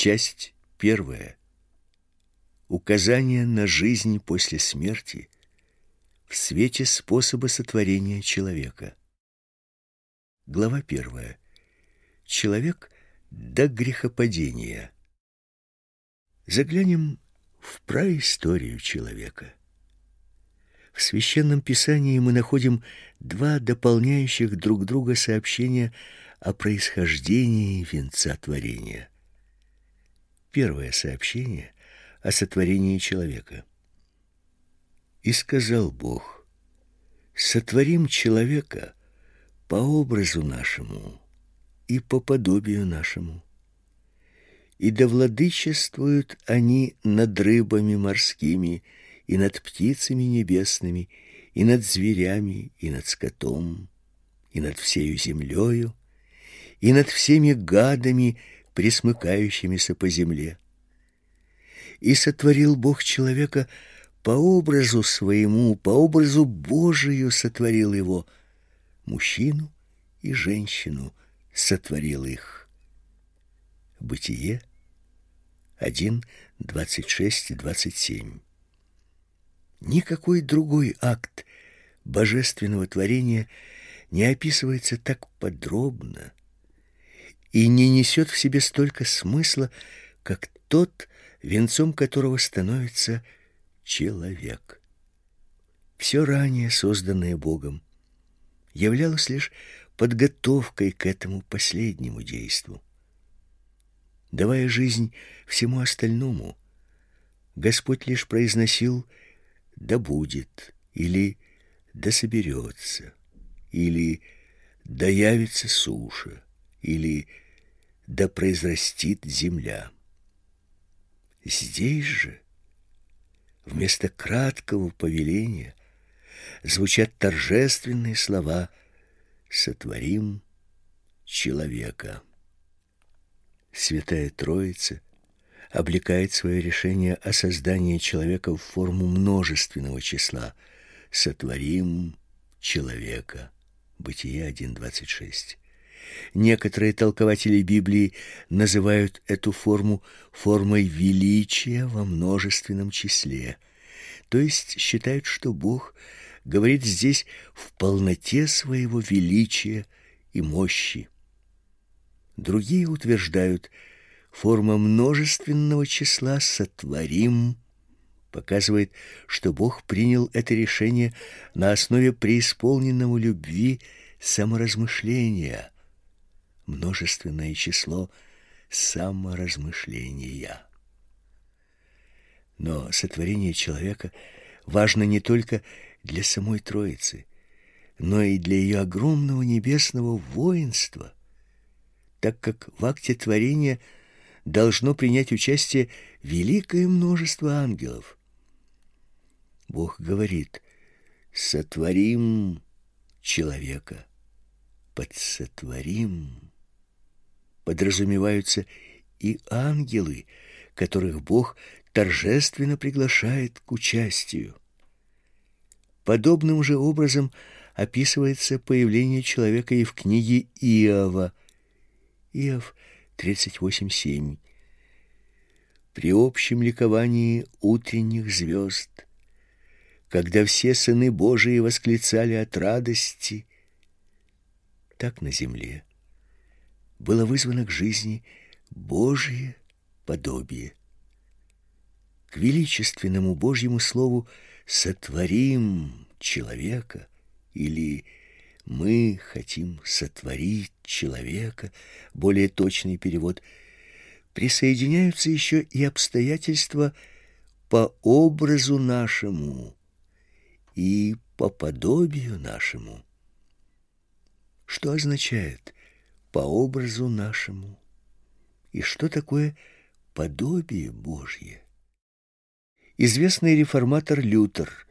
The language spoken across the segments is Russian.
Часть первая. Указание на жизнь после смерти в свете способа сотворения человека. Глава первая. Человек до грехопадения. Заглянем в праисторию человека. В священном писании мы находим два дополняющих друг друга сообщения о происхождении венца творения. Первое сообщение о сотворении человека. И сказал Бог: Сотворим человека по образу нашему и по подобию нашему. И да владычествуют они над рыбами морскими, и над птицами небесными, и над зверями, и над скотом, и над всею землею, и над всеми гадами, присмыкающимися по земле. И сотворил Бог человека по образу своему, по образу Божию сотворил его, мужчину и женщину сотворил их. Бытие 1, 26 и 27. Никакой другой акт божественного творения не описывается так подробно и не несет в себе столько смысла, как тот, венцом которого становится человек. Все ранее созданное Богом являлось лишь подготовкой к этому последнему действу. Давая жизнь всему остальному, Господь лишь произносил «да будет» или «да соберется» или «да явится суша» или «да произрастит земля». Здесь же вместо краткого повеления звучат торжественные слова «сотворим человека». Святая Троица облекает свое решение о создании человека в форму множественного числа «сотворим человека». Бытие 1.26. Некоторые толкователи Библии называют эту форму формой величия во множественном числе, то есть считают, что Бог говорит здесь в полноте своего величия и мощи. Другие утверждают, форма множественного числа «сотворим» показывает, что Бог принял это решение на основе преисполненного любви саморазмышления – множественное число саморазмышления. Но сотворение человека важно не только для самой Троицы, но и для ее огромного небесного воинства, так как в акте творения должно принять участие великое множество ангелов. Бог говорит: "Сотворим человека, подсотворим подразумеваются и ангелы, которых Бог торжественно приглашает к участию. Подобным же образом описывается появление человека и в книге Иова. Иов 38:7. При общем ликовании утренних звезд, когда все сыны Божии восклицали от радости, так на земле было вызвано к жизни Божье подобие. К величественному Божьему слову «сотворим человека» или «мы хотим сотворить человека», более точный перевод, присоединяются еще и обстоятельства по образу нашему и по подобию нашему. Что означает по образу нашему. И что такое подобие Божье? Известный реформатор Лютер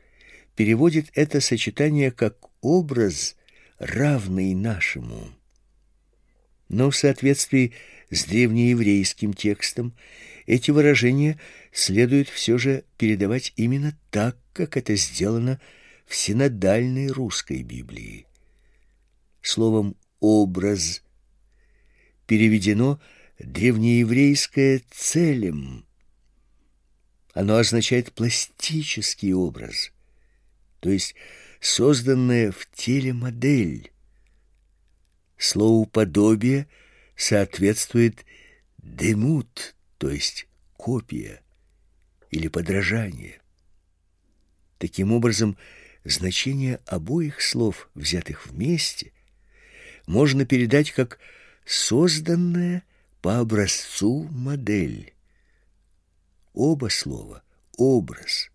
переводит это сочетание как образ, равный нашему. Но в соответствии с древнееврейским текстом эти выражения следует все же передавать именно так, как это сделано в синодальной русской Библии. Словом «образ» переведено древнееврейское целем. Оно означает пластический образ, то есть созданная в теле модель. Слову подобие соответствует демут, то есть копия или подражание. Таким образом, значение обоих слов, взятых вместе, можно передать как созданная по образцу модель. Оба слова образ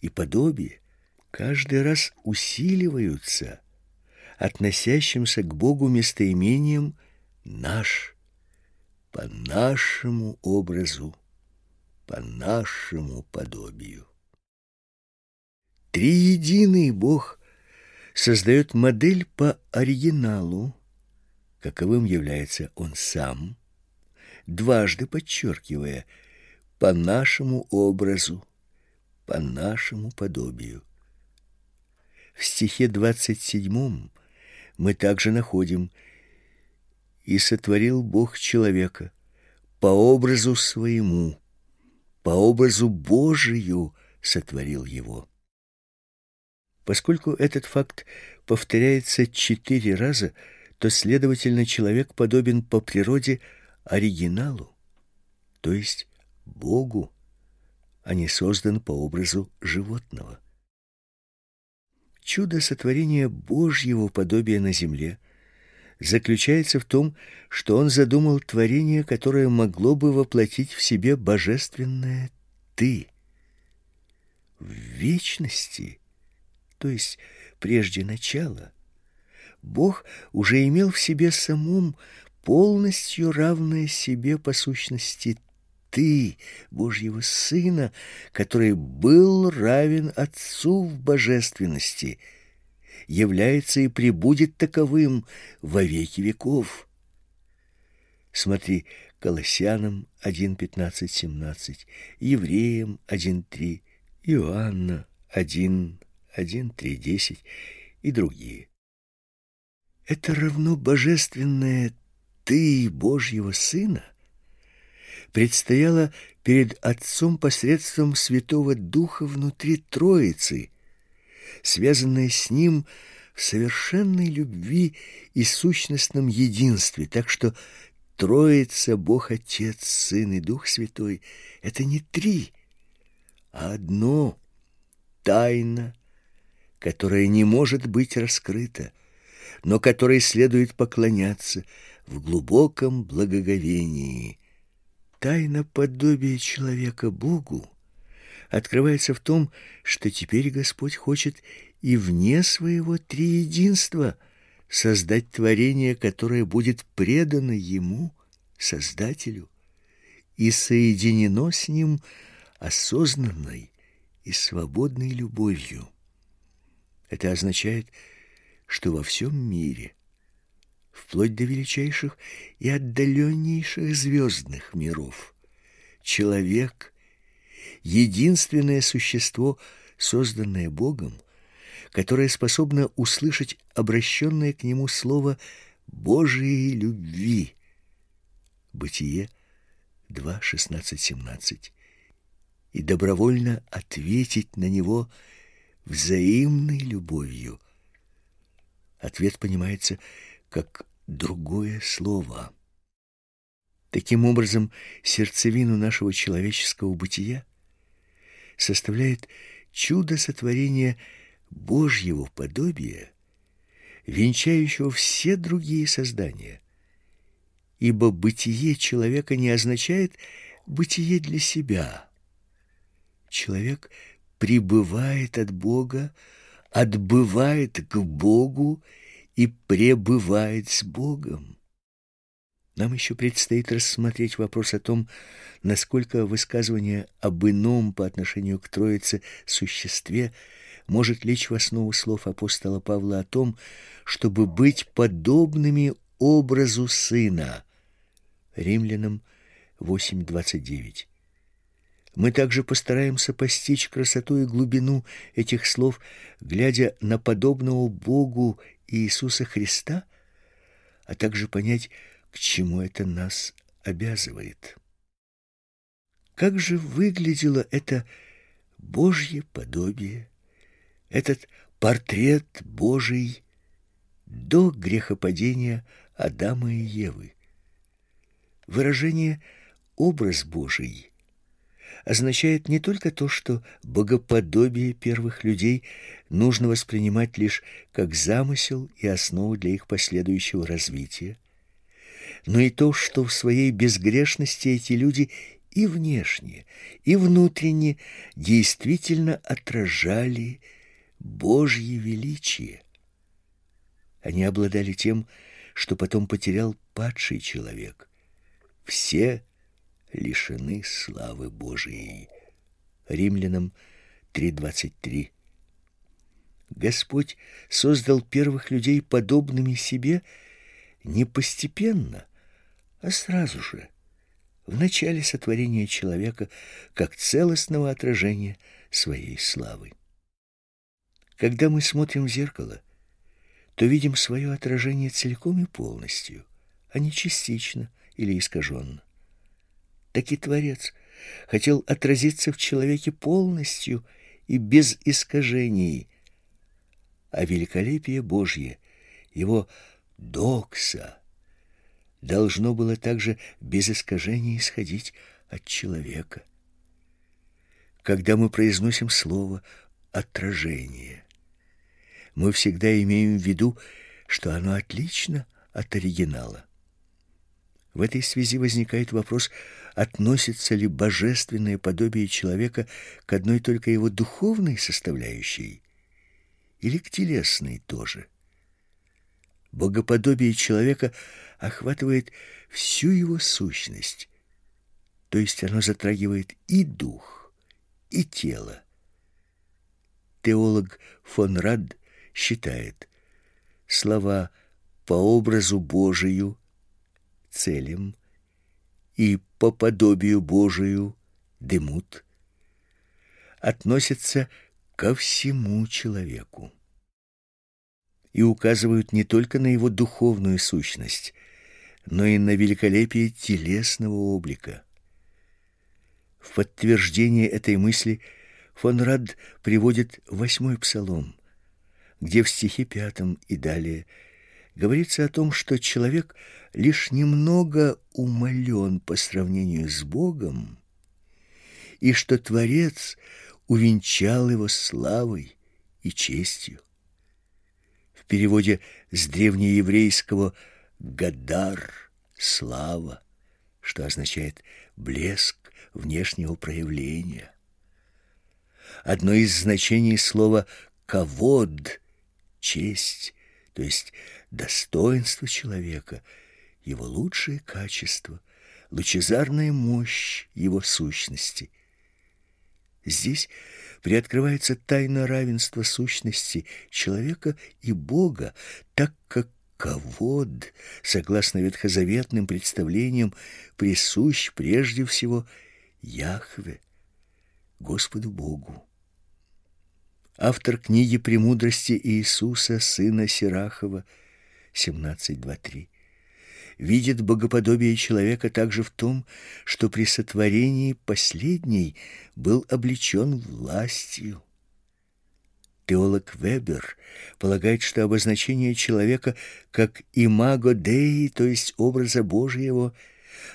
и подобие каждый раз усиливаются относящимся к Богу местоимением наш по нашему образу, по нашему подобию. Триединый Бог создает модель по оригиналу, каковым является Он сам, дважды подчеркивая «по нашему образу, по нашему подобию». В стихе 27 мы также находим «И сотворил Бог человека по образу своему, по образу Божию сотворил его». Поскольку этот факт повторяется четыре раза, то, следовательно, человек подобен по природе оригиналу, то есть Богу, а не создан по образу животного. Чудо сотворения Божьего подобия на земле заключается в том, что он задумал творение, которое могло бы воплотить в себе божественное «ты». В вечности – то есть прежде начала, Бог уже имел в себе самом полностью равное себе по сущности ты, Божьего Сына, который был равен Отцу в божественности, является и пребудет таковым во веки веков. Смотри, Колоссянам 1.15-17, Евреям 1.3, Иоанна 1, 1.3.10 и другие. Это равно божественное «ты» Божьего Сына предстояло перед Отцом посредством Святого Духа внутри Троицы, связанное с Ним в совершенной любви и сущностном единстве, так что Троица, Бог Отец, Сын и Дух Святой — это не три, а одно, тайна, которая не может быть раскрыта, но которой следует поклоняться в глубоком благоговении. Тайна подобия человека Богу открывается в том, что теперь Господь хочет и вне своего триединства создать творение, которое будет предано Ему, Создателю, и соединено с Ним осознанной и свободной любовью. Это означает, что во всем мире, вплоть до величайших и отдаленнейших звездных миров, человек — единственное существо, созданное Богом, которое способно услышать обращенное к нему слово Божией любви. Бытие 2, 16, 17. И добровольно ответить на него – взаимной любовью. Ответ понимается как другое слово. Таким образом, сердцевину нашего человеческого бытия составляет чудо сотворения Божьего подобия, венчающего все другие создания. Ибо бытие человека не означает бытие для себя. Человек — прибывает от Бога, отбывает к Богу и пребывает с Богом. Нам еще предстоит рассмотреть вопрос о том, насколько высказывание об ином по отношению к Троице существе может лечь в основу слов апостола Павла о том, чтобы быть подобными образу Сына. Римлянам 8.29 мы также постараемся постичь красоту и глубину этих слов, глядя на подобного Богу Иисуса Христа, а также понять, к чему это нас обязывает. Как же выглядело это Божье подобие, этот портрет Божий до грехопадения Адама и Евы? Выражение «образ Божий» означает не только то, что богоподобие первых людей нужно воспринимать лишь как замысел и основу для их последующего развития, но и то, что в своей безгрешности эти люди и внешне, и внутренне действительно отражали Божье величие. Они обладали тем, что потом потерял падший человек. Все лишены славы Божией. Римлянам 3:23. Господь создал первых людей подобными себе не постепенно, а сразу же, в начале сотворения человека, как целостного отражения своей славы. Когда мы смотрим в зеркало, то видим свое отражение целиком и полностью, а не частично или искаженно так и Творец хотел отразиться в человеке полностью и без искажений. А великолепие Божье, его докса, должно было также без искажений исходить от человека. Когда мы произносим слово «отражение», мы всегда имеем в виду, что оно отлично от оригинала. В этой связи возникает вопрос, относится ли божественное подобие человека к одной только его духовной составляющей или к телесной тоже. Богоподобие человека охватывает всю его сущность, то есть оно затрагивает и дух, и тело. Теолог фон Рад считает, слова «по образу Божию» целям и по подобию Божию демут относятся ко всему человеку и указывают не только на его духовную сущность, но и на великолепие телесного облика. В подтверждение этой мысли фон Рад приводит восьмой псалом, где в стихе пятом и далее говорится о том, что человек лишь немного умален по сравнению с Богом, и что Творец увенчал его славой и честью. В переводе с древнееврейского «гадар» — «слава», что означает «блеск внешнего проявления». Одно из значений слова «кавод» — «честь», то есть достоинство человека — его лучшие качества, лучезарная мощь его сущности. Здесь приоткрывается тайна равенства сущности человека и Бога, так как ковод, согласно ветхозаветным представлениям, присущ прежде всего Яхве, Господу Богу. Автор книги «Премудрости Иисуса, сына Сирахова», 17.2.3 видит богоподобие человека также в том, что при сотворении последний был облечен властью. Теолог Вебер полагает, что обозначение человека как имаго Деи, то есть образа Божьего,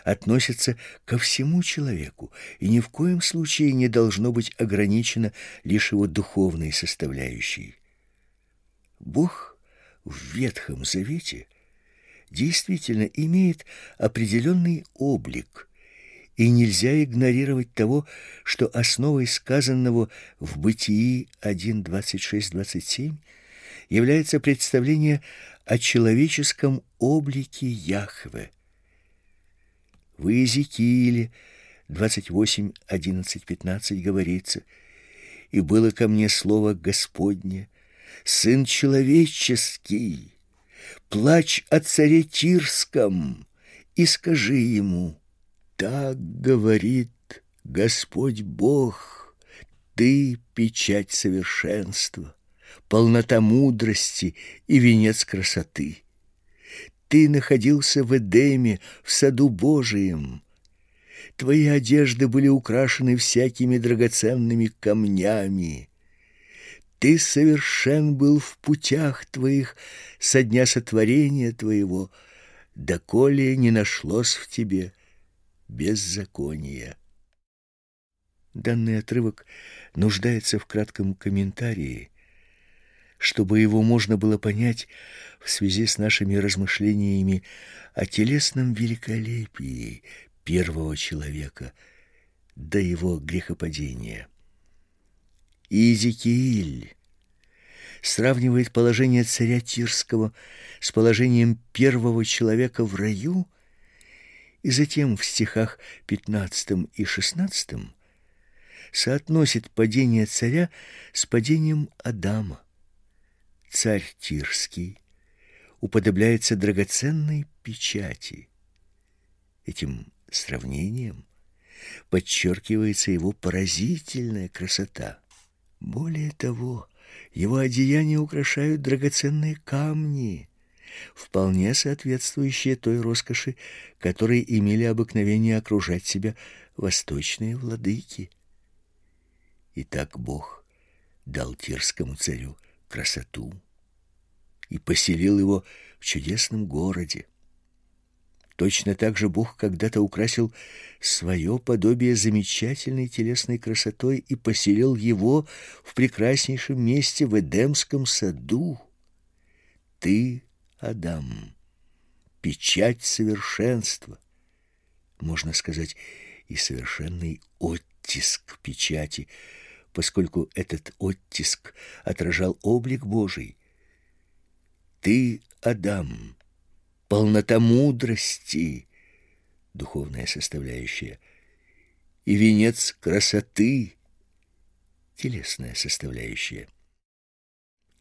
относится ко всему человеку и ни в коем случае не должно быть ограничено лишь его духовной составляющей. Бог в Ветхом Завете – действительно имеет определенный облик, и нельзя игнорировать того, что основой сказанного в Бытии 1.26-27 является представление о человеческом облике Яхве. В Иезекииле 28.11-15 говорится «И было ко мне слово Господне, Сын человеческий, плачь о царе Тирском и скажи ему, так говорит Господь Бог, ты печать совершенства, полнота мудрости и венец красоты. Ты находился в Эдеме, в саду Божием. Твои одежды были украшены всякими драгоценными камнями. Ты совершен был в путях твоих со дня сотворения твоего, доколе не нашлось в тебе беззакония. Данный отрывок нуждается в кратком комментарии, чтобы его можно было понять в связи с нашими размышлениями о телесном великолепии первого человека до его грехопадения. Иезекииль сравнивает положение царя Тирского с положением первого человека в раю, и затем в стихах 15 и 16 соотносит падение царя с падением Адама. Царь Тирский уподобляется драгоценной печати. Этим сравнением подчеркивается его поразительная красота. Более того, его одеяния украшают драгоценные камни, вполне соответствующие той роскоши, которой имели обыкновение окружать себя восточные владыки. И так Бог дал тирскому царю красоту и поселил его в чудесном городе. Точно так же Бог когда-то украсил свое подобие замечательной телесной красотой и поселил его в прекраснейшем месте в Эдемском саду. Ты, Адам, печать совершенства, можно сказать, и совершенный оттиск печати, поскольку этот оттиск отражал облик Божий. Ты, Адам, полнота мудрости, духовная составляющая, и венец красоты, телесная составляющая.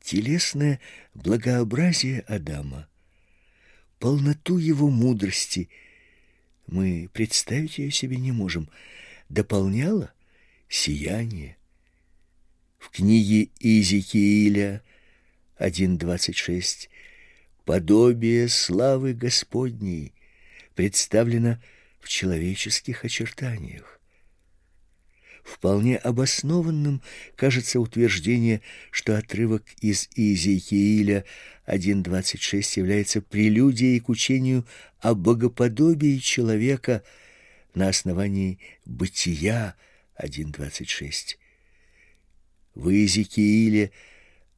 Телесное благообразие Адама, полноту его мудрости мы представить ее себе не можем, дополняло сияние. В книге Иезекииля 1.26 подобие славы Господней представлено в человеческих очертаниях. Вполне обоснованным кажется утверждение, что отрывок из Иезекииля 1.26 является прелюдией к учению о богоподобии человека на основании Бытия 1.26. В Иезекииле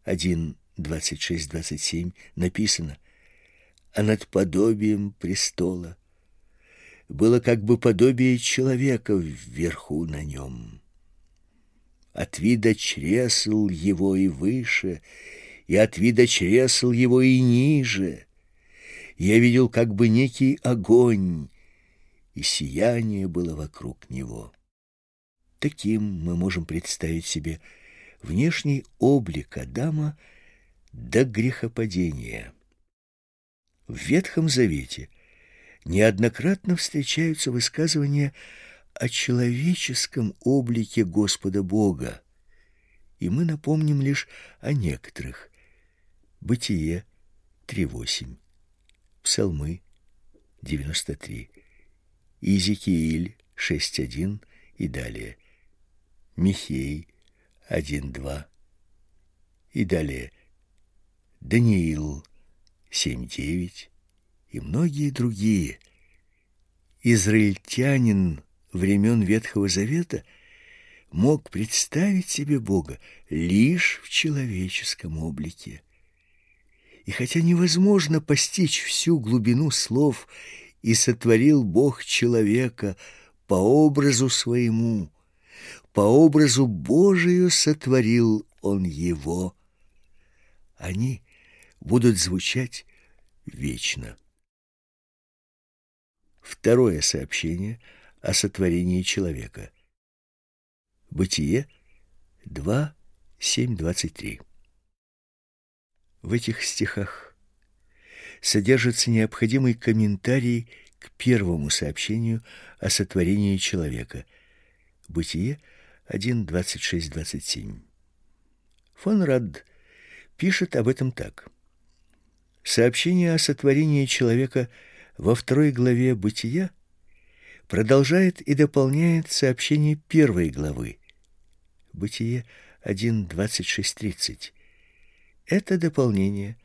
1 26-27 написано, а над подобием престола было как бы подобие человека вверху на нем. От вида чресл его и выше, и от вида чресл его и ниже. Я видел как бы некий огонь, и сияние было вокруг него. Таким мы можем представить себе внешний облик Адама — до грехопадения. В Ветхом Завете неоднократно встречаются высказывания о человеческом облике Господа Бога, и мы напомним лишь о некоторых. Бытие 3.8, Псалмы 93, Иезекииль 6.1 и далее, Михей 1.2 и далее, Даниил 7.9 и многие другие. Израильтянин времен Ветхого Завета мог представить себе Бога лишь в человеческом облике. И хотя невозможно постичь всю глубину слов «и сотворил Бог человека по образу своему», по образу Божию сотворил он его. Они будут звучать вечно. Второе сообщение о сотворении человека. Бытие 2, 7, 23. В этих стихах содержится необходимый комментарий к первому сообщению о сотворении человека. Бытие 1, 26, 27. Фон Рад пишет об этом так. Сообщение о сотворении человека во второй главе Бытия продолжает и дополняет сообщение первой главы. Бытие 1.26.30. Это дополнение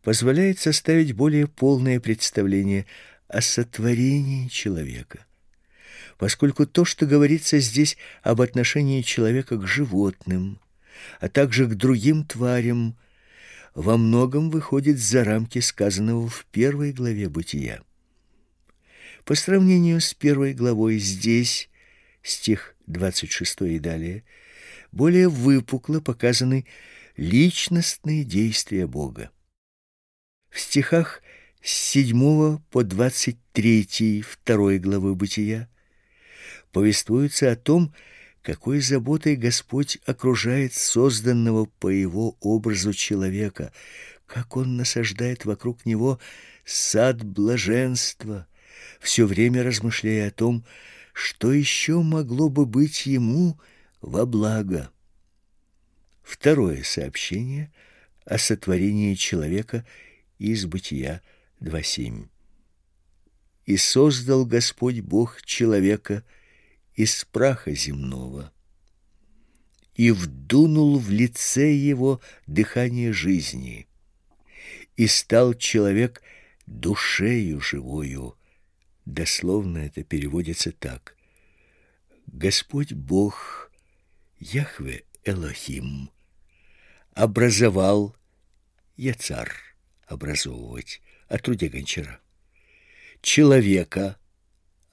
позволяет составить более полное представление о сотворении человека, поскольку то, что говорится здесь об отношении человека к животным, а также к другим тварям, во многом выходит за рамки сказанного в первой главе Бытия. По сравнению с первой главой здесь, стих 26 и далее, более выпукло показаны личностные действия Бога. В стихах с 7 по 23 второй главы Бытия повествуется о том, какой заботой Господь окружает созданного по его образу человека, как он насаждает вокруг него сад блаженства, все время размышляя о том, что еще могло бы быть ему во благо. Второе сообщение о сотворении человека из Бытия 2.7. «И создал Господь Бог человека из праха земного, и вдунул в лице его дыхание жизни, и стал человек душею живою». Дословно это переводится так. Господь Бог, Яхве Элохим, образовал, я царь образовывать, о труде гончара, человека,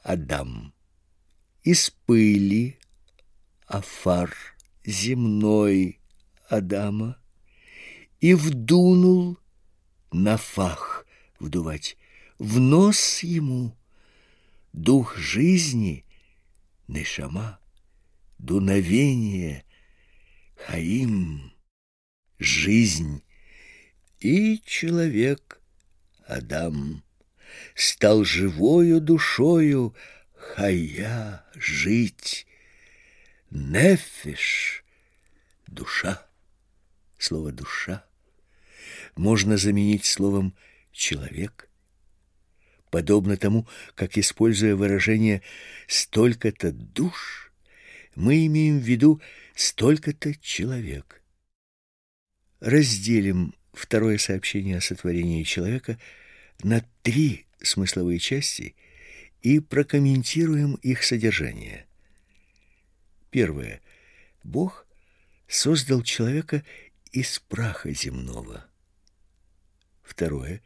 Адам, из пыли, Афар, земной Адама, и вдунул на фах вдувать, в нос ему дух жизни, нешама, дуновение, хаим, жизнь. И человек, Адам, стал живою душою, хая, жить, нефиш, душа. Слово «душа» можно заменить словом «человек», подобно тому, как, используя выражение «столько-то душ», мы имеем в виду «столько-то человек». Разделим второе сообщение о сотворении человека на три смысловые части и прокомментируем их содержание. Первое. Бог создал человека из праха земного. Второе.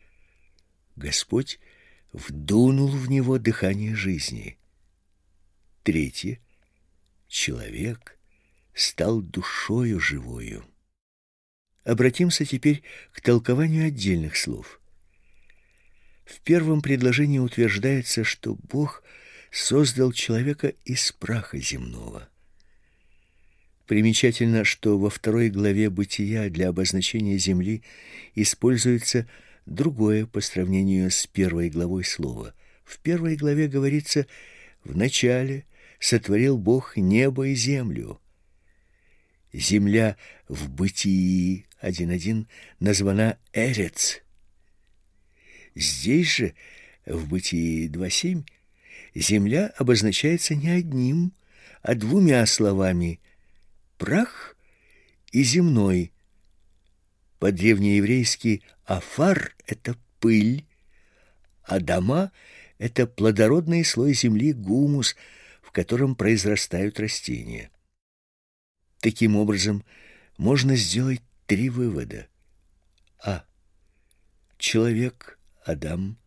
Господь вдунул в него дыхание жизни. Третье. Человек стал душою живою. Обратимся теперь к толкованию отдельных слов. В первом предложении утверждается, что Бог создал человека из праха земного. Примечательно, что во второй главе Бытия для обозначения земли используется другое по сравнению с первой главой слова. В первой главе говорится «В начале сотворил Бог небо и землю». Земля в Бытии 1.1 названа Эрец. Здесь же, в Бытии 2.7, земля обозначается не одним, а двумя словами «прах» и «земной», по-древнееврейски «афар» — это пыль, а «дома» — это плодородный слой земли, гумус, в котором произрастают растения. Таким образом, можно сделать три вывода. А. Человек, Адам,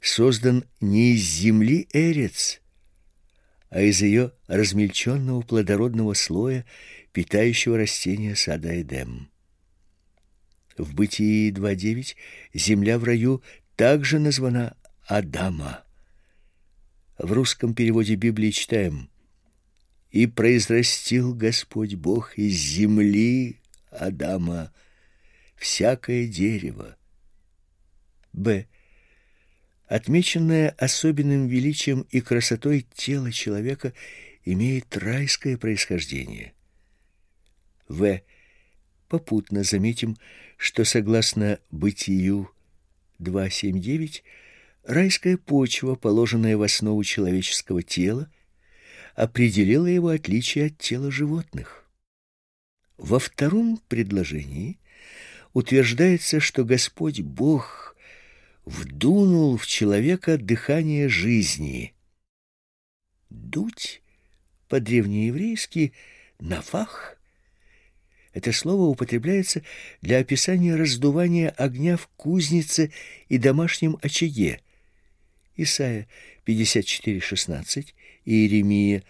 создан не из земли Эрец, а из ее размельченного плодородного слоя, питающего растения сада Эдем. В Бытии 2.9 земля в раю также названа Адама. В русском переводе Библии читаем «И произрастил Господь Бог из земли Адама всякое дерево». Б. Отмеченное особенным величием и красотой тело человека имеет райское происхождение. В. Попутно заметим, что согласно Бытию 2.7.9 райская почва, положенная в основу человеческого тела, определила его отличие от тела животных. Во втором предложении утверждается, что Господь Бог вдунул в человека дыхание жизни. Дуть по-древнееврейски «нафах» Это слово употребляется для описания раздувания огня в кузнице и домашнем очаге. Исайя 54:16, Иеремия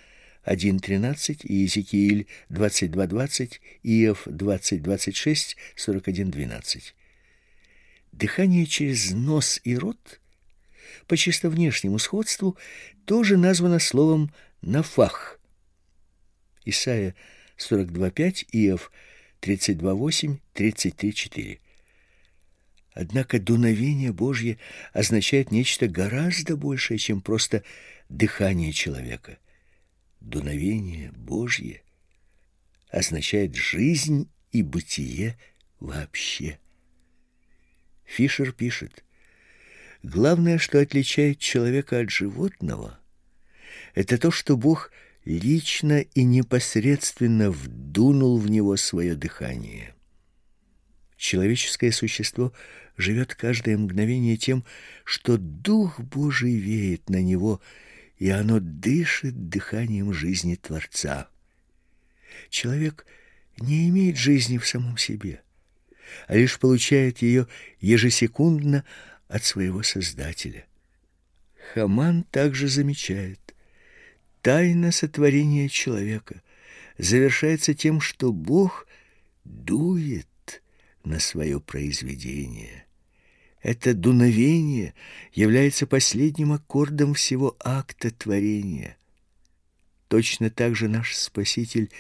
1:13 и Иезекииль 22:20, Иов 20:26, 41:12. Дыхание через нос и рот по чисто внешнему сходству тоже названо словом нафах. Исайя 42:5, Иов 32.8, 33.4. Однако дуновение Божье означает нечто гораздо большее, чем просто дыхание человека. Дуновение Божье означает жизнь и бытие вообще. Фишер пишет, главное, что отличает человека от животного, это то, что Бог – лично и непосредственно вдунул в него свое дыхание. Человеческое существо живет каждое мгновение тем, что Дух Божий веет на него, и оно дышит дыханием жизни Творца. Человек не имеет жизни в самом себе, а лишь получает ее ежесекундно от своего Создателя. Хаман также замечает, Тайна сотворения человека завершается тем, что Бог дует на свое произведение. Это дуновение является последним аккордом всего акта творения. Точно так же наш Спаситель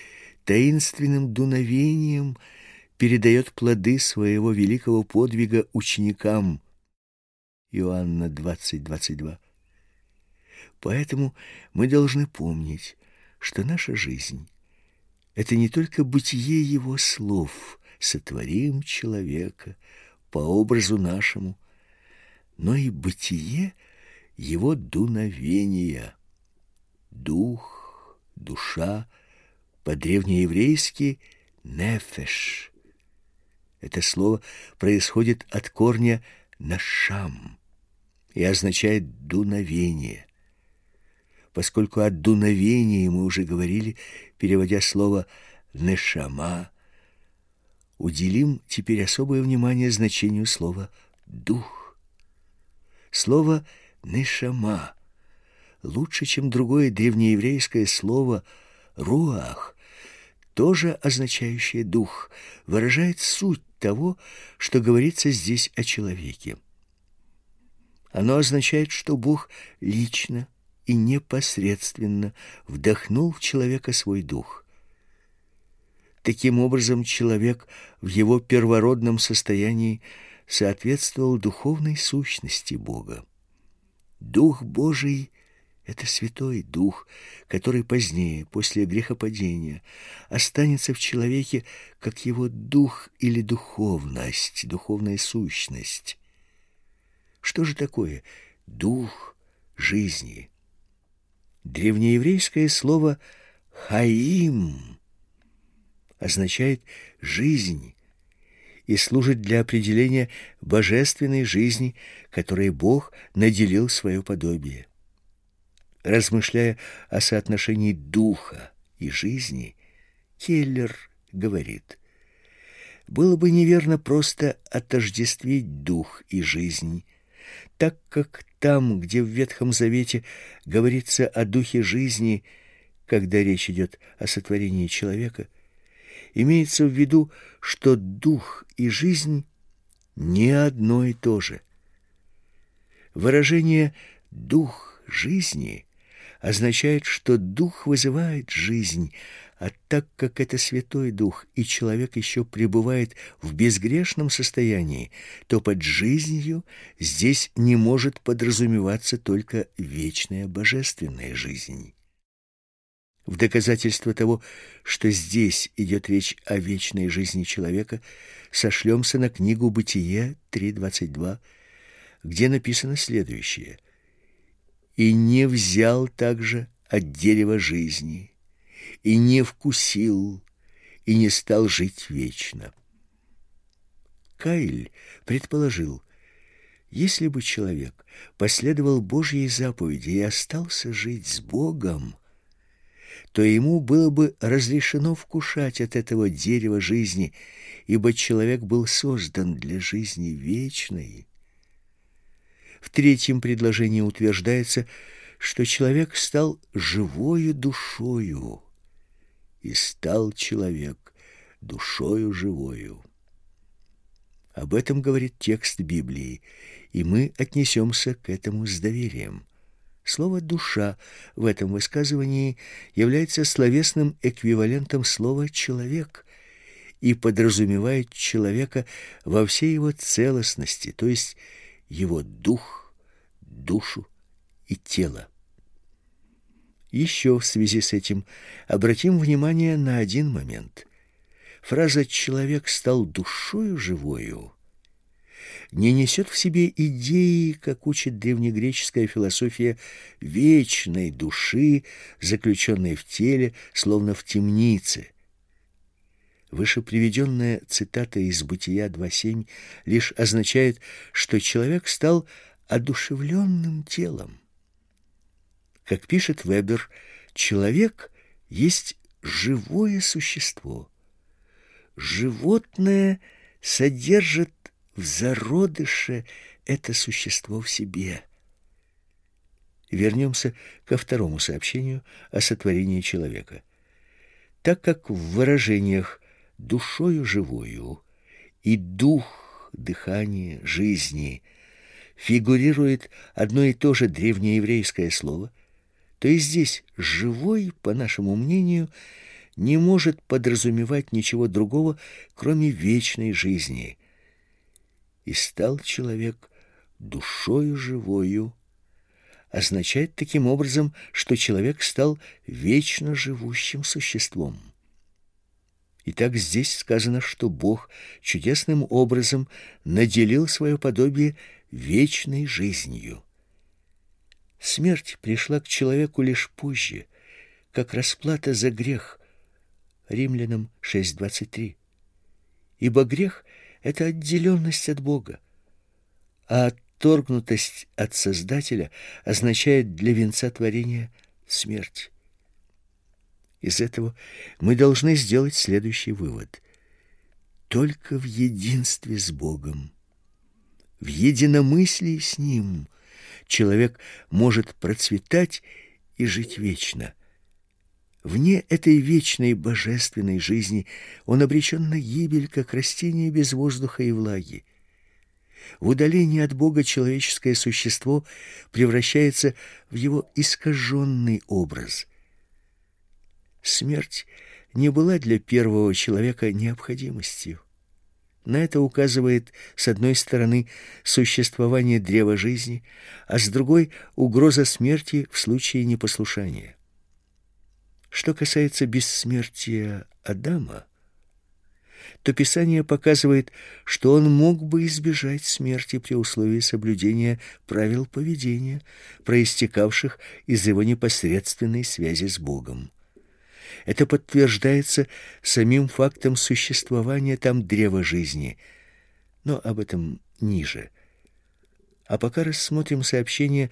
таинственным дуновением передает плоды своего великого подвига ученикам. Иоанна 20:22. Поэтому мы должны помнить, что наша жизнь — это не только бытие Его слов «сотворим человека по образу нашему», но и бытие Его дуновения. Дух, душа, по-древнееврейски «нефеш». Это слово происходит от корня «нашам» и означает «дуновение» поскольку от дуновения мы уже говорили, переводя слово «нешама», уделим теперь особое внимание значению слова «дух». Слово «нешама» лучше, чем другое древнееврейское слово «руах», тоже означающее «дух», выражает суть того, что говорится здесь о человеке. Оно означает, что Бог лично, и непосредственно вдохнул в человека свой дух. Таким образом, человек в его первородном состоянии соответствовал духовной сущности Бога. Дух Божий — это Святой Дух, который позднее, после грехопадения, останется в человеке как его дух или духовность, духовная сущность. Что же такое дух жизни? Древнееврейское слово «хаим» означает «жизнь» и служит для определения божественной жизни, которой Бог наделил свое подобие. Размышляя о соотношении духа и жизни, Келлер говорит, было бы неверно просто отождествить дух и жизнь, так как там, где в Ветхом Завете говорится о духе жизни, когда речь идет о сотворении человека, имеется в виду, что дух и жизнь не одно и то же. Выражение «дух жизни» означает, что дух вызывает жизнь, а так как это Святой Дух, и человек еще пребывает в безгрешном состоянии, то под жизнью здесь не может подразумеваться только вечная божественная жизнь. В доказательство того, что здесь идет речь о вечной жизни человека, сошлемся на книгу «Бытие» 3.22, где написано следующее: "И не взял также от дерева жизни, и не вкусил, и не стал жить вечно". Каиль предположил, если бы человек последовал Божьей заповеди и остался жить с Богом, то ему было бы разрешено вкушать от этого дерева жизни, ибо человек был создан для жизни вечной. В третьем предложении утверждается, что человек стал живою душою, и стал человек душою живою. Об этом говорит текст Библии, и мы отнесемся к этому с доверием. Слово душа в этом высказывании является словесным эквивалентом слова человек и подразумевает человека во всей его целостности, то есть его дух, душу и тело. Еще в связи с этим обратим внимание на один момент. Фраза человек стал душою живою не несет в себе идеи, как учит древнегреческая философия, вечной души, заключенной в теле, словно в темнице. Выше приведенная цитата из Бытия 2.7 лишь означает, что человек стал одушевленным телом. Как пишет Вебер, человек есть живое существо. Животное содержит в зародыше это существо в себе. Вернемся ко второму сообщению о сотворении человека. Так как в выражениях «душою живою» и «дух», «дыхание», «жизни» фигурирует одно и то же древнееврейское слово, то и здесь «живой», по нашему мнению, не может подразумевать ничего другого, кроме вечной жизни – и стал человек душою живою, означает таким образом, что человек стал вечно живущим существом. Итак, здесь сказано, что Бог чудесным образом наделил свое подобие вечной жизнью. Смерть пришла к человеку лишь позже, как расплата за грех. Римлянам 6:23. Ибо грех это отделенность от Бога. А отторгнутость от Создателя означает для венца творения смерть. Из этого мы должны сделать следующий вывод. Только в единстве с Богом, в единомыслии с Ним человек может процветать и жить вечно – Вне этой вечной божественной жизни он обречен на гибель, как растение без воздуха и влаги. В удалении от Бога человеческое существо превращается в его искаженный образ. Смерть не была для первого человека необходимостью. На это указывает, с одной стороны, существование древа жизни, а с другой — угроза смерти в случае непослушания. Что касается бессмертия Адама, то Писание показывает, что он мог бы избежать смерти при условии соблюдения правил поведения, проистекавших из его непосредственной связи с Богом. Это подтверждается самим фактом существования там древа жизни, но об этом ниже. А пока рассмотрим сообщение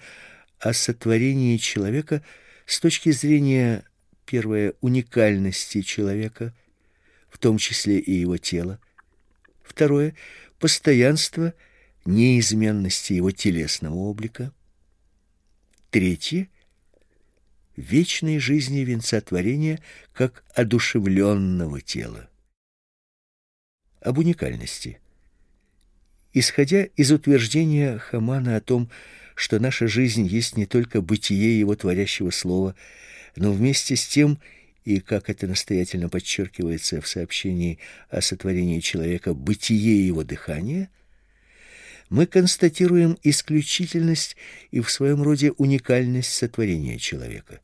о сотворении человека с точки зрения Первое — уникальности человека, в том числе и его тела. Второе — постоянство, неизменности его телесного облика. Третье — вечной жизни венца творения как одушевленного тела. Об уникальности. Исходя из утверждения Хамана о том, что наша жизнь есть не только бытие его творящего слова — но вместе с тем, и как это настоятельно подчеркивается в сообщении о сотворении человека, бытие его дыхания, мы констатируем исключительность и в своем роде уникальность сотворения человека.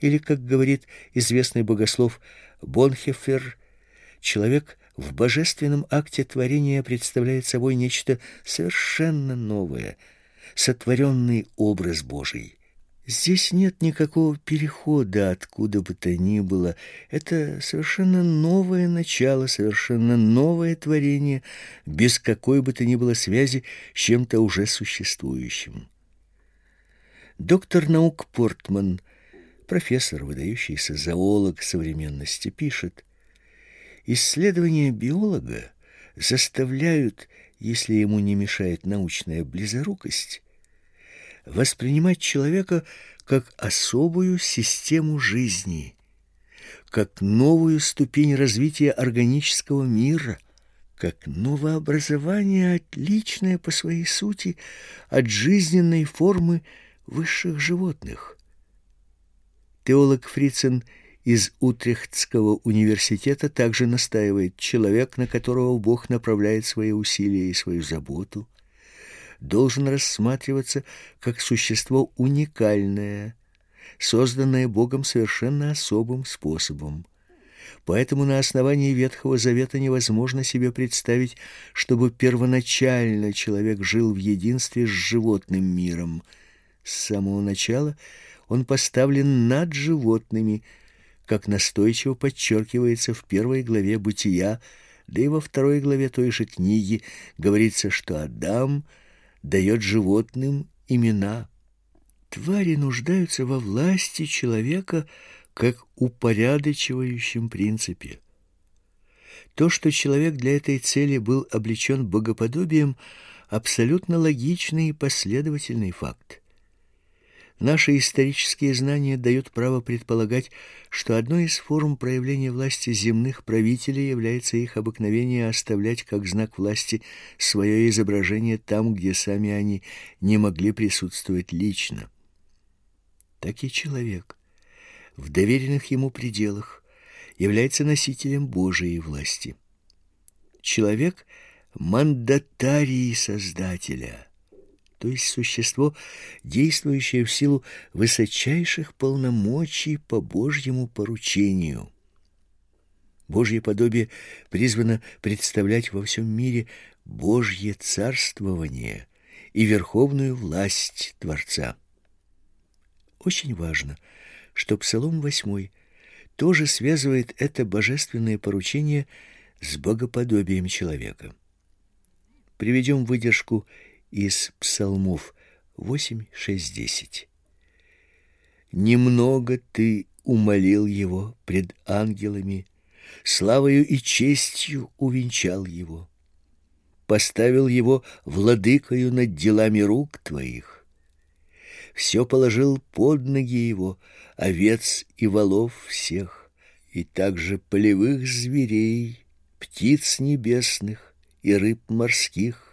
Или, как говорит известный богослов Бонхефер, человек в божественном акте творения представляет собой нечто совершенно новое, сотворенный образ Божий. Здесь нет никакого перехода откуда бы то ни было. Это совершенно новое начало, совершенно новое творение, без какой бы то ни было связи с чем-то уже существующим. Доктор наук Портман, профессор, выдающийся зоолог современности, пишет, «Исследования биолога заставляют, если ему не мешает научная близорукость, воспринимать человека как особую систему жизни, как новую ступень развития органического мира, как новообразование, отличное по своей сути от жизненной формы высших животных. Теолог Фрицен из Утрехтского университета также настаивает, человек, на которого Бог направляет свои усилия и свою заботу, должен рассматриваться как существо уникальное, созданное Богом совершенно особым способом. Поэтому на основании Ветхого Завета невозможно себе представить, чтобы первоначально человек жил в единстве с животным миром. С самого начала он поставлен над животными, как настойчиво подчеркивается в первой главе Бытия, да и во второй главе той же книги говорится, что Адам — дает животным имена. Твари нуждаются во власти человека как упорядочивающем принципе. То, что человек для этой цели был облечен богоподобием, абсолютно логичный и последовательный факт. Наши исторические знания дают право предполагать, что одной из форм проявления власти земных правителей является их обыкновение оставлять как знак власти свое изображение там, где сами они не могли присутствовать лично. Так и человек в доверенных ему пределах является носителем Божией власти. Человек мандатарий Создателя – то есть существо, действующее в силу высочайших полномочий по Божьему поручению. Божье подобие призвано представлять во всем мире Божье царствование и верховную власть Творца. Очень важно, что Псалом 8 тоже связывает это божественное поручение с богоподобием человека. Приведем выдержку из Псалмов 8, 6, 10. «Немного ты умолил его пред ангелами, славою и честью увенчал его, поставил его владыкою над делами рук твоих, все положил под ноги его, овец и волов всех, и также полевых зверей, птиц небесных и рыб морских,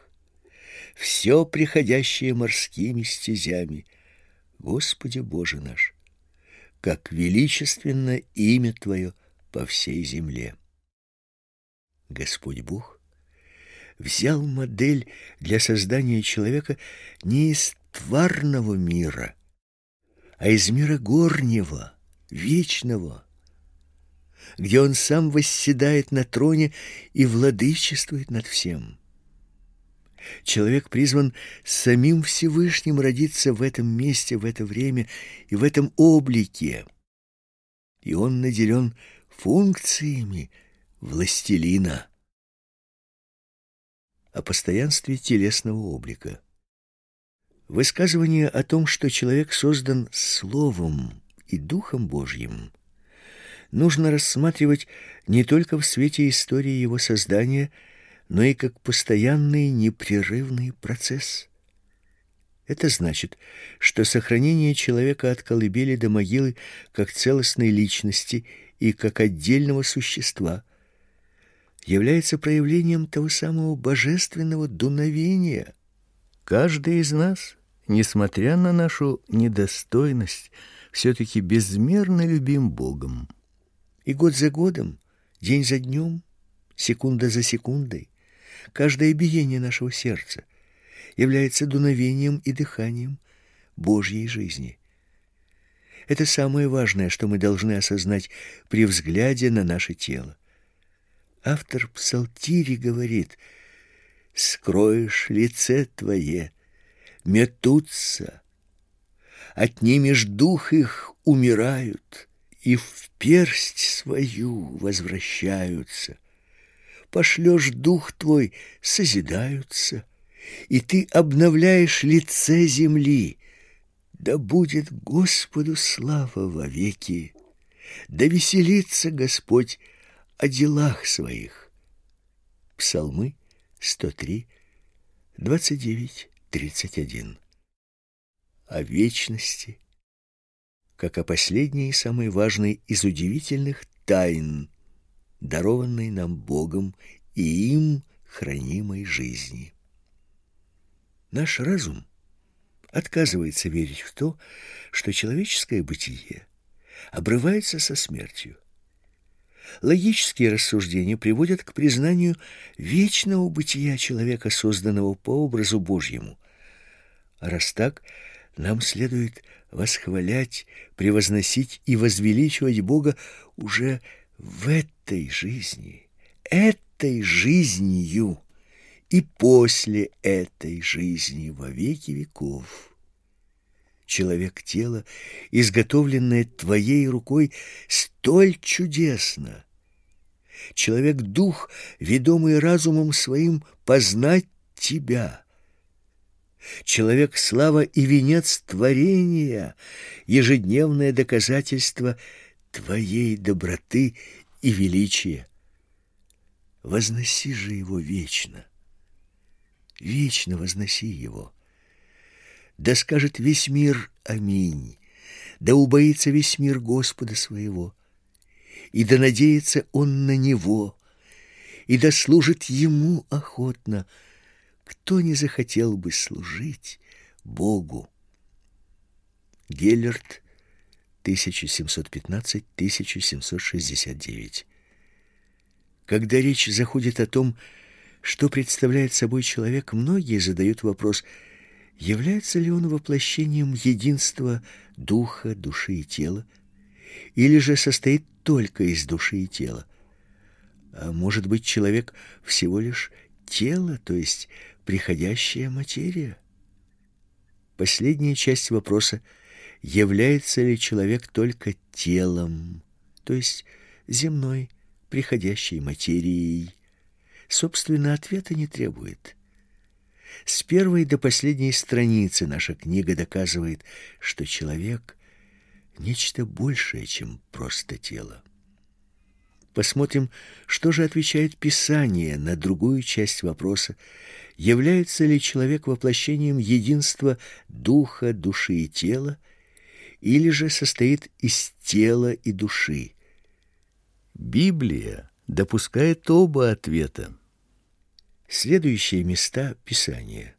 все приходящее морскими стезями. Господи Боже наш, как величественно имя Твое по всей земле. Господь Бог взял модель для создания человека не из тварного мира, а из мира горнего, вечного, где он сам восседает на троне и владычествует над всем. Человек призван самим Всевышним родиться в этом месте, в это время и в этом облике. И он наделен функциями властелина о постоянстве телесного облика. Высказывание о том, что человек создан Словом и Духом Божьим, нужно рассматривать не только в свете истории его создания – но и как постоянный непрерывный процесс. Это значит, что сохранение человека от колыбели до могилы как целостной личности и как отдельного существа является проявлением того самого божественного дуновения. Каждый из нас, несмотря на нашу недостойность, все-таки безмерно любим Богом. И год за годом, день за днем, секунда за секундой Каждое биение нашего сердца является дуновением и дыханием Божьей жизни. Это самое важное, что мы должны осознать при взгляде на наше тело. Автор псалтири говорит: "Скроешь лице твое, метутся, отнимешь дух их, умирают, и в персть свою возвращаются. Пошлешь дух твой, созидаются, и ты обновляешь лице земли. Да будет Господу слава вовеки, да веселится Господь о делах своих. Псалмы 103, 29, 31. О вечности, как о последней и самой важной из удивительных тайн, дарованной нам Богом и им хранимой жизни. Наш разум отказывается верить в то, что человеческое бытие обрывается со смертью. Логические рассуждения приводят к признанию вечного бытия человека, созданного по образу Божьему. А раз так, нам следует восхвалять, превозносить и возвеличивать Бога уже в этой жизни, этой жизнью и после этой жизни во веки веков. Человек тело, изготовленное твоей рукой, столь чудесно. Человек дух, ведомый разумом своим познать тебя. Человек слава и венец творения, ежедневное доказательство твоей доброты и величия. Возноси же его вечно. Вечно возноси его. Да скажет весь мир аминь. Да убоится весь мир Господа своего. И да надеется он на него. И да служит ему охотно. Кто не захотел бы служить Богу? Геллерт 1715-1769 Когда речь заходит о том, что представляет собой человек, многие задают вопрос – является ли он воплощением единства духа, души и тела, или же состоит только из души и тела? А может быть, человек всего лишь тело, то есть приходящая материя? Последняя часть вопроса является ли человек только телом, то есть земной, приходящей материей, собственно, ответа не требует. С первой до последней страницы наша книга доказывает, что человек — нечто большее, чем просто тело. Посмотрим, что же отвечает Писание на другую часть вопроса, является ли человек воплощением единства духа, души и тела, или же состоит из тела и души. Библия допускает оба ответа. Следующие места Писания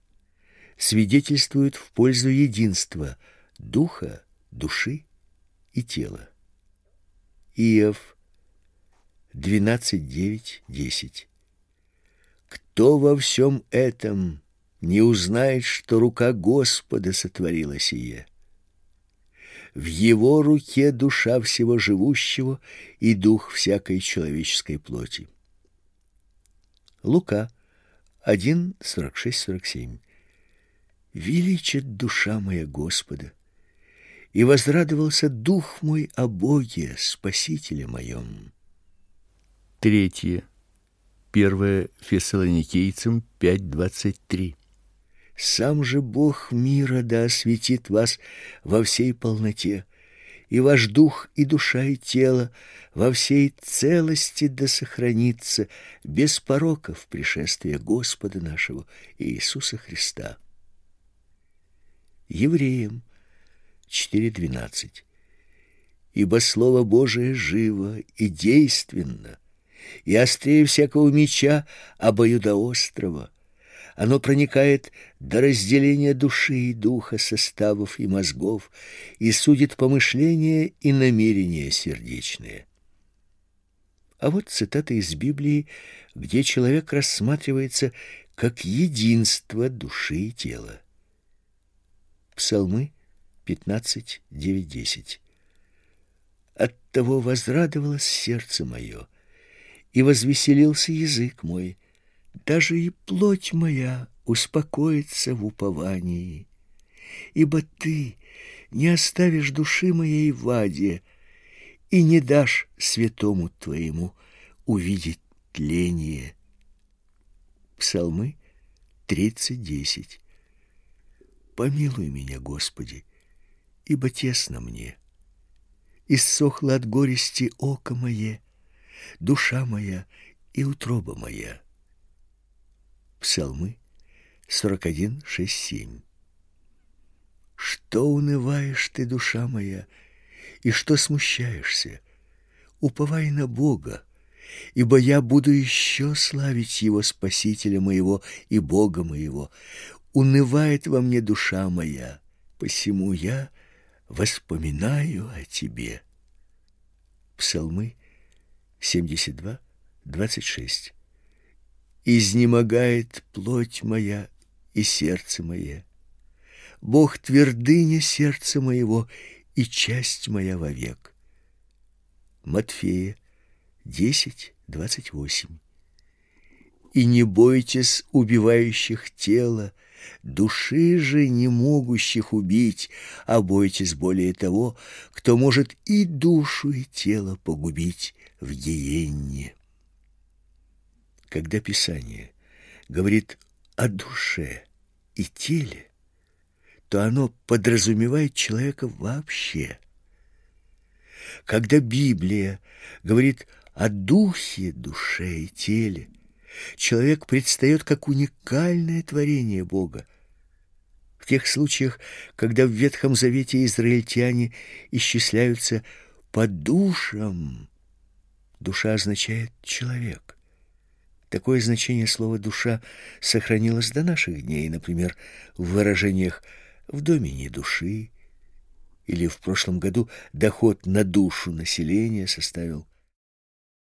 свидетельствуют в пользу единства духа, души и тела. Иов 12:9-10. Кто во всем этом не узнает, что рука Господа сотворила сие? В его руке душа всего живущего и дух всякой человеческой плоти. Лука 1, 46-47. Величит душа моя Господа, и возрадовался дух мой о Боге, Спасителе моем. Третье. Первое Фессалоникийцам 5.23. Сам же Бог мира да осветит вас во всей полноте, и ваш дух и душа и тело во всей целости да сохранится без пороков пришествия Господа нашего Иисуса Христа. Евреям 4:12. Ибо слово Божие живо и действенно, и острее всякого меча обоюдоострого, оно проникает до разделения души и духа, составов и мозгов и судит помышления и намерения сердечные. А вот цитата из Библии, где человек рассматривается как единство души и тела. Псалмы 15, 9, 10. Оттого возрадовалось сердце мое, и возвеселился язык мой. Даже и плоть моя успокоится в уповании, ибо ты не оставишь души моей в аде и не дашь святому твоему увидеть тление. Псалмы 30:10. Помилуй меня, Господи, ибо тесно мне. Иссохло от горести око мое, душа моя и утроба моя. Псалмы 41, 6, 7. Что унываешь ты, душа моя, и что смущаешься? Уповай на Бога, ибо я буду еще славить Его Спасителя моего и Бога моего. Унывает во мне душа моя, посему я воспоминаю о Тебе. Псалмы 72, 26. Изнемогает плоть моя и сердце мое. Бог твердыня сердца моего и часть моя вовек. Матфея 10:28. И не бойтесь убивающих тело, души же не могущих убить, а бойтесь более того, кто может и душу, и тело погубить в гиенне. Когда Писание говорит о душе и теле, то оно подразумевает человека вообще. Когда Библия говорит о духе, душе и теле, человек предстает как уникальное творение Бога. В тех случаях, когда в Ветхом Завете израильтяне исчисляются по душам, душа означает человек. Такое значение слова «душа» сохранилось до наших дней, например, в выражениях «в доме не души» или в прошлом году доход на душу населения составил